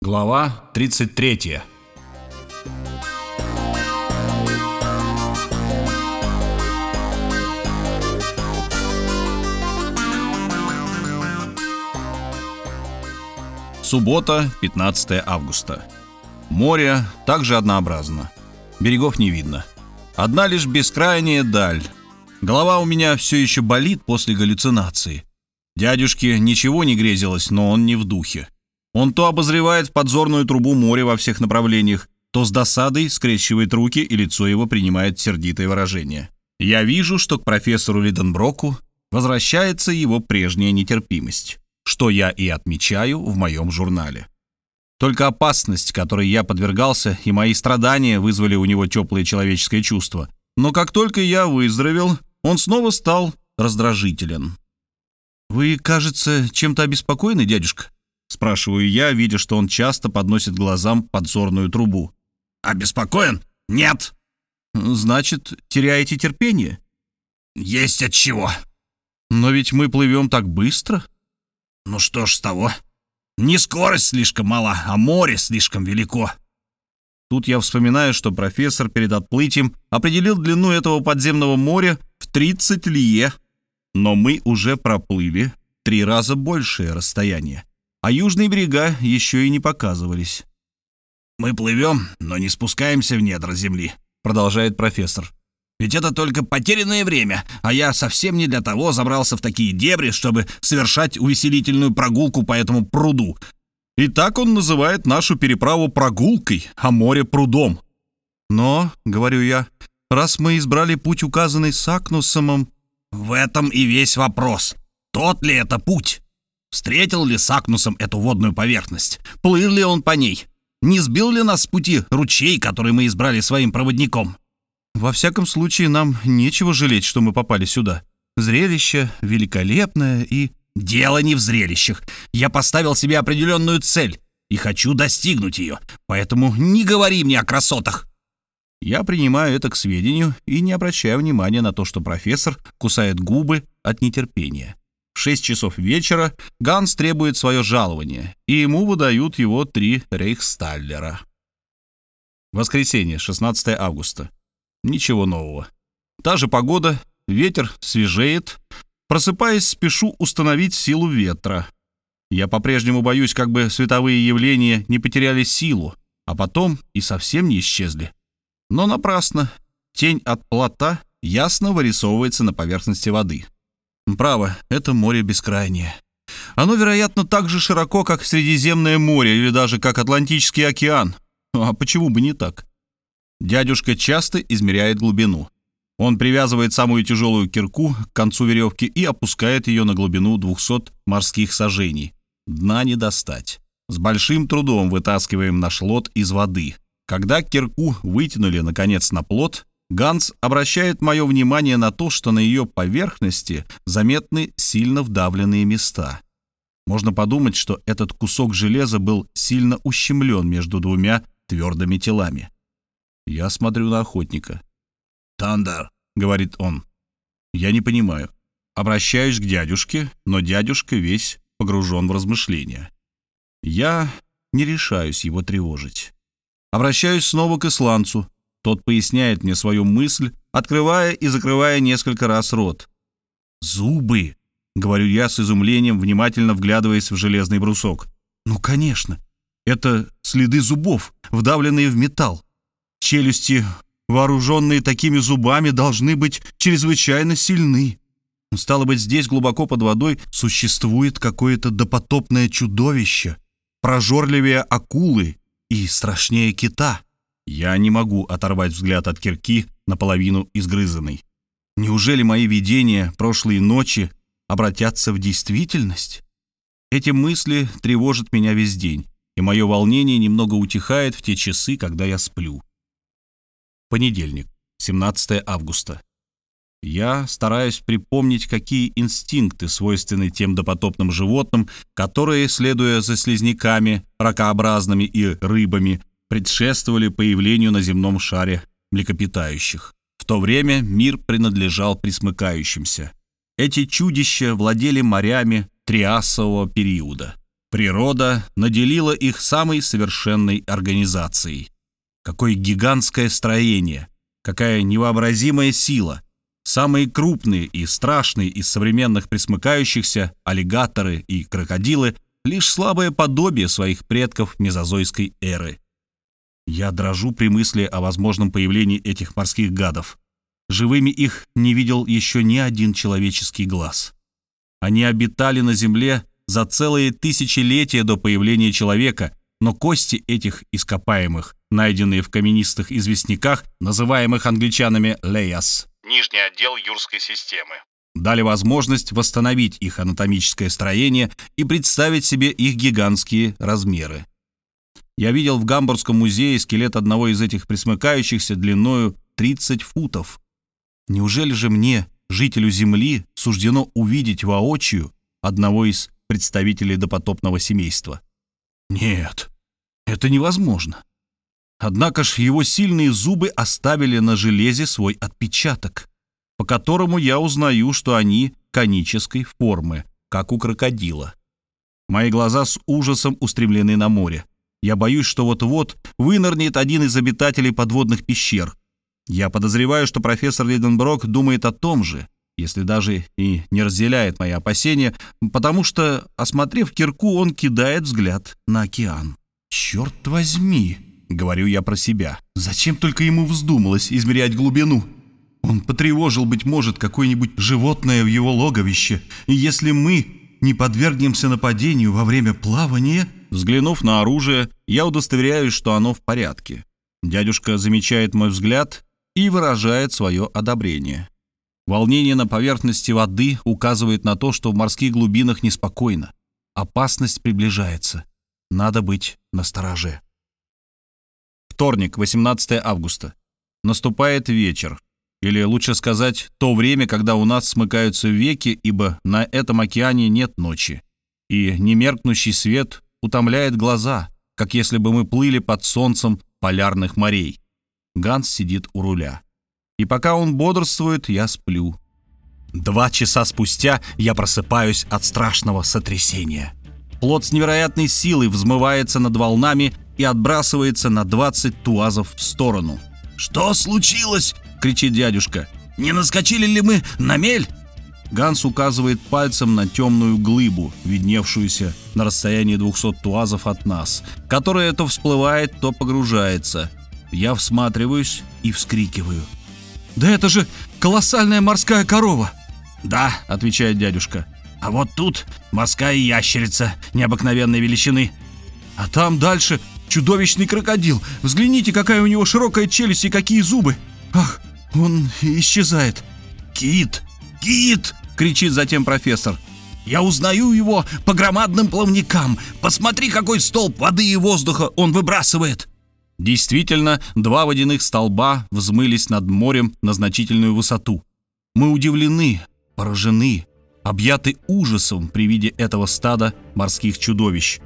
Глава 33 Суббота, 15 августа. Море также однообразно. Берегов не видно. Одна лишь бескрайняя даль. Голова у меня все еще болит после галлюцинации. Дядюшке ничего не грезилось, но он не в духе. Он то обозревает в подзорную трубу море во всех направлениях, то с досадой скрещивает руки, и лицо его принимает сердитое выражение. Я вижу, что к профессору Лиденброку возвращается его прежняя нетерпимость, что я и отмечаю в моем журнале. Только опасность, которой я подвергался, и мои страдания вызвали у него теплое человеческое чувство. Но как только я выздоровел, он снова стал раздражителен. «Вы, кажется, чем-то обеспокоены, дядюшка?» — спрашиваю я, видя, что он часто подносит глазам подзорную трубу. «Обеспокоен? Нет!» «Значит, теряете терпение?» «Есть от чего!» «Но ведь мы плывем так быстро!» «Ну что ж с того? Не скорость слишком мала, а море слишком велико!» Тут я вспоминаю, что профессор перед отплытием определил длину этого подземного моря в 30 лье, но мы уже проплыли три раза большее расстояние а южные берега еще и не показывались. «Мы плывем, но не спускаемся в недра земли», — продолжает профессор. «Ведь это только потерянное время, а я совсем не для того забрался в такие дебри, чтобы совершать увеселительную прогулку по этому пруду. И так он называет нашу переправу прогулкой, а море прудом. Но, — говорю я, — раз мы избрали путь, указанный Сакнусомом... В этом и весь вопрос. Тот ли это путь? Встретил ли с Акнусом эту водную поверхность? Плыл ли он по ней? Не сбил ли нас с пути ручей, который мы избрали своим проводником? Во всяком случае, нам нечего жалеть, что мы попали сюда. Зрелище великолепное и... Дело не в зрелищах. Я поставил себе определенную цель и хочу достигнуть ее, поэтому не говори мне о красотах. Я принимаю это к сведению и не обращаю внимания на то, что профессор кусает губы от нетерпения. В 6 часов вечера Ганс требует свое жалование, и ему выдают его три рейхсталлера. Воскресенье, 16 августа. Ничего нового. Та же погода, ветер свежеет. Просыпаясь, спешу установить силу ветра. Я по-прежнему боюсь, как бы световые явления не потеряли силу, а потом и совсем не исчезли. Но напрасно. Тень от плота ясно вырисовывается на поверхности воды. Право, это море бескрайнее. Оно, вероятно, так же широко, как Средиземное море или даже как Атлантический океан. А почему бы не так? Дядюшка часто измеряет глубину. Он привязывает самую тяжелую кирку к концу веревки и опускает ее на глубину 200 морских сажений. Дна не достать. С большим трудом вытаскиваем наш лот из воды. Когда кирку вытянули, наконец, на плот, Ганс обращает мое внимание на то, что на ее поверхности заметны сильно вдавленные места. Можно подумать, что этот кусок железа был сильно ущемлен между двумя твердыми телами. Я смотрю на охотника. «Тандер», — говорит он. Я не понимаю. Обращаюсь к дядюшке, но дядюшка весь погружен в размышления. Я не решаюсь его тревожить. Обращаюсь снова к исландцу. Тот поясняет мне свою мысль, открывая и закрывая несколько раз рот. «Зубы!» — говорю я с изумлением, внимательно вглядываясь в железный брусок. «Ну, конечно. Это следы зубов, вдавленные в металл. Челюсти, вооруженные такими зубами, должны быть чрезвычайно сильны. Стало быть, здесь глубоко под водой существует какое-то допотопное чудовище, прожорливее акулы и страшнее кита». Я не могу оторвать взгляд от кирки, наполовину изгрызанной. Неужели мои видения прошлой ночи обратятся в действительность? Эти мысли тревожат меня весь день, и мое волнение немного утихает в те часы, когда я сплю. Понедельник, 17 августа. Я стараюсь припомнить, какие инстинкты свойственны тем допотопным животным, которые, следуя за слизняками, ракообразными и рыбами, предшествовали появлению на земном шаре млекопитающих. В то время мир принадлежал присмыкающимся. Эти чудища владели морями триасового периода. Природа наделила их самой совершенной организацией. Какое гигантское строение, какая невообразимая сила. Самые крупные и страшные из современных присмыкающихся, аллигаторы и крокодилы, лишь слабое подобие своих предков мезозойской эры. Я дрожу при мысли о возможном появлении этих морских гадов. Живыми их не видел еще ни один человеческий глаз. Они обитали на земле за целые тысячелетия до появления человека, но кости этих ископаемых, найденные в каменистых известняках, называемых англичанами «леяс», нижний отдел юрской системы, дали возможность восстановить их анатомическое строение и представить себе их гигантские размеры. Я видел в Гамбургском музее скелет одного из этих присмыкающихся длиною 30 футов. Неужели же мне, жителю Земли, суждено увидеть воочию одного из представителей допотопного семейства? Нет, это невозможно. Однако ж его сильные зубы оставили на железе свой отпечаток, по которому я узнаю, что они конической формы, как у крокодила. Мои глаза с ужасом устремлены на море. Я боюсь, что вот-вот вынырнет один из обитателей подводных пещер. Я подозреваю, что профессор Лиденброк думает о том же, если даже и не разделяет мои опасения, потому что, осмотрев кирку, он кидает взгляд на океан. «Черт возьми!» — говорю я про себя. «Зачем только ему вздумалось измерять глубину?» Он потревожил, быть может, какое-нибудь животное в его логовище, и если мы не подвергнемся нападению во время плавания... Взглянув на оружие, я удостоверяюсь, что оно в порядке. Дядюшка замечает мой взгляд и выражает свое одобрение. Волнение на поверхности воды указывает на то, что в морских глубинах неспокойно. Опасность приближается. Надо быть настороже. Вторник, 18 августа. Наступает вечер. Или лучше сказать, то время, когда у нас смыкаются веки, ибо на этом океане нет ночи. И немеркнущий свет утомляет глаза, как если бы мы плыли под солнцем полярных морей. Ганс сидит у руля. И пока он бодрствует, я сплю. Два часа спустя я просыпаюсь от страшного сотрясения. Плот с невероятной силой взмывается над волнами и отбрасывается на 20 туазов в сторону. «Что случилось?» — кричит дядюшка. «Не наскочили ли мы на мель?» Ганс указывает пальцем на темную глыбу, видневшуюся на расстоянии 200 туазов от нас, которая то всплывает, то погружается. Я всматриваюсь и вскрикиваю. «Да это же колоссальная морская корова!» «Да», — отвечает дядюшка. «А вот тут морская ящерица необыкновенной величины». «А там дальше чудовищный крокодил. Взгляните, какая у него широкая челюсть и какие зубы! Ах, он исчезает!» «Кит! Кит!» — кричит затем профессор. Я узнаю его по громадным плавникам. Посмотри, какой столб воды и воздуха он выбрасывает. Действительно, два водяных столба взмылись над морем на значительную высоту. Мы удивлены, поражены, объяты ужасом при виде этого стада морских чудовищ.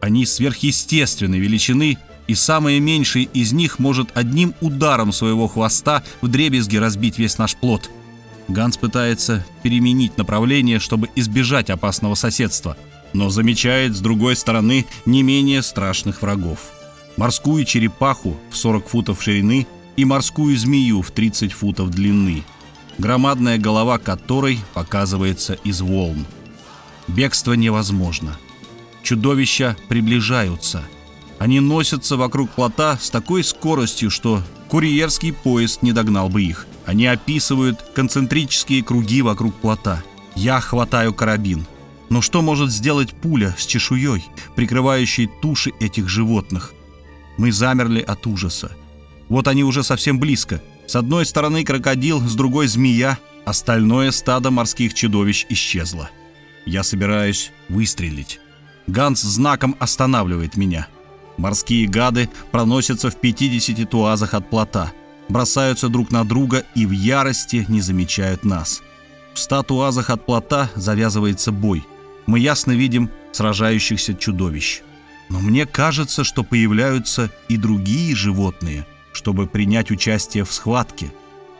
Они сверхъестественной величины, и самое меньшее из них может одним ударом своего хвоста вдребезги разбить весь наш плод. Ганс пытается переменить направление, чтобы избежать опасного соседства, но замечает с другой стороны не менее страшных врагов морскую черепаху в 40 футов ширины и морскую змею в 30 футов длины, громадная голова которой показывается из волн. Бегство невозможно. Чудовища приближаются. Они носятся вокруг плота с такой скоростью, что курьерский поезд не догнал бы их. Они описывают концентрические круги вокруг плота. Я хватаю карабин. Но что может сделать пуля с чешуей, прикрывающей туши этих животных? Мы замерли от ужаса. Вот они уже совсем близко. С одной стороны крокодил, с другой змея. Остальное стадо морских чудовищ исчезло. Я собираюсь выстрелить. Ганс знаком останавливает меня. Морские гады проносятся в 50 туазах от плота, бросаются друг на друга и в ярости не замечают нас. В 100 туазах от плота завязывается бой. Мы ясно видим сражающихся чудовищ. Но мне кажется, что появляются и другие животные, чтобы принять участие в схватке.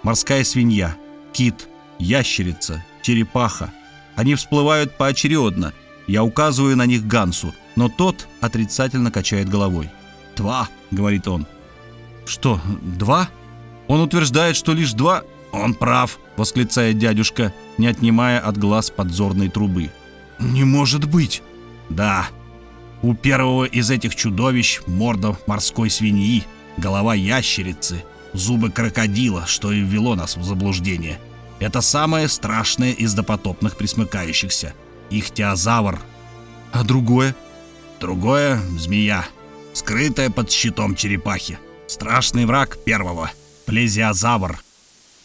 Морская свинья, кит, ящерица, черепаха. Они всплывают поочередно. Я указываю на них Гансу, но тот отрицательно качает головой. «Два», — говорит он. «Что, два?» Он утверждает, что лишь два... «Он прав», — восклицает дядюшка, не отнимая от глаз подзорной трубы. «Не может быть!» «Да, у первого из этих чудовищ морда морской свиньи, голова ящерицы, зубы крокодила, что и ввело нас в заблуждение. Это самое страшное из допотопных присмыкающихся. Ихтиозавр. А другое? Другое — змея, скрытая под щитом черепахи. Страшный враг первого — плезиозавр.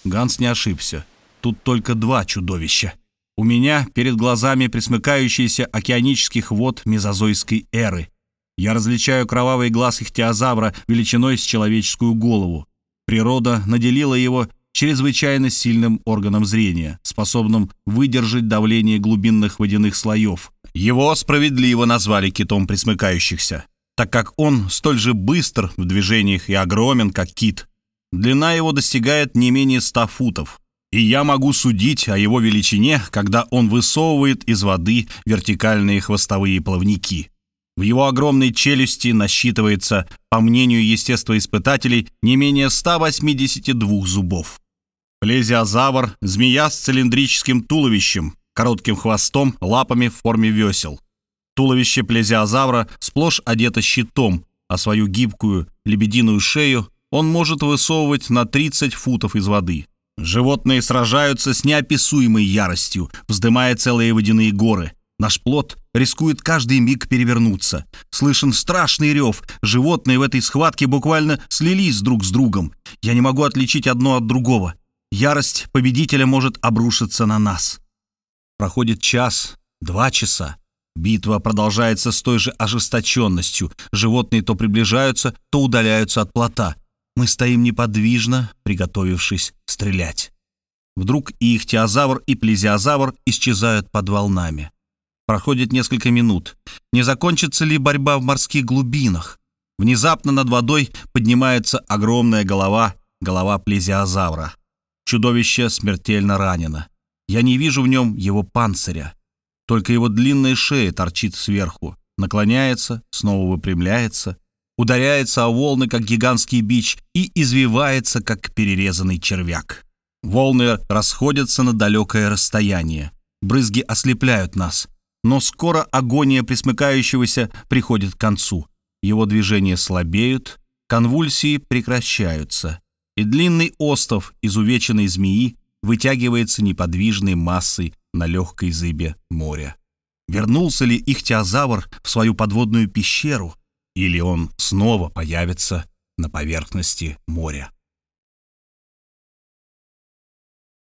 Ганс не ошибся. Тут только два чудовища. У меня перед глазами присмыкающиеся океанических вод мезозойской эры. Я различаю кровавый глаз ихтиозавра величиной с человеческую голову. Природа наделила его чрезвычайно сильным органом зрения, способным выдержать давление глубинных водяных слоев. Его справедливо назвали китом присмыкающихся, так как он столь же быстр в движениях и огромен, как кит. Длина его достигает не менее 100 футов, и я могу судить о его величине, когда он высовывает из воды вертикальные хвостовые плавники. В его огромной челюсти насчитывается, по мнению естествоиспытателей, не менее 182 зубов. Плезиозавр – змея с цилиндрическим туловищем, коротким хвостом, лапами в форме весел. Туловище плезиозавра сплошь одето щитом, а свою гибкую лебединую шею он может высовывать на 30 футов из воды. Животные сражаются с неописуемой яростью, вздымая целые водяные горы. Наш плод рискует каждый миг перевернуться. Слышен страшный рев. Животные в этой схватке буквально слились друг с другом. Я не могу отличить одно от другого. Ярость победителя может обрушиться на нас. Проходит час, два часа. Битва продолжается с той же ожесточенностью. Животные то приближаются, то удаляются от плота. Мы стоим неподвижно, приготовившись стрелять. Вдруг и ихтиозавр, и плезиозавр исчезают под волнами. Проходит несколько минут. Не закончится ли борьба в морских глубинах? Внезапно над водой поднимается огромная голова, голова плезиозавра. Чудовище смертельно ранено. Я не вижу в нем его панциря. Только его длинная шея торчит сверху, наклоняется, снова выпрямляется, ударяется о волны, как гигантский бич, и извивается, как перерезанный червяк. Волны расходятся на далекое расстояние. Брызги ослепляют нас. Но скоро агония присмыкающегося приходит к концу. Его движения слабеют, конвульсии прекращаются и длинный остов изувеченной змеи вытягивается неподвижной массой на легкой зыбе моря. Вернулся ли ихтиозавр в свою подводную пещеру, или он снова появится на поверхности моря?